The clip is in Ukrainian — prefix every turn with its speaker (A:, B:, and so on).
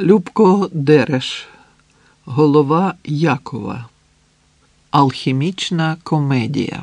A: Любко Дереш, голова Якова. Алхімічна комедія.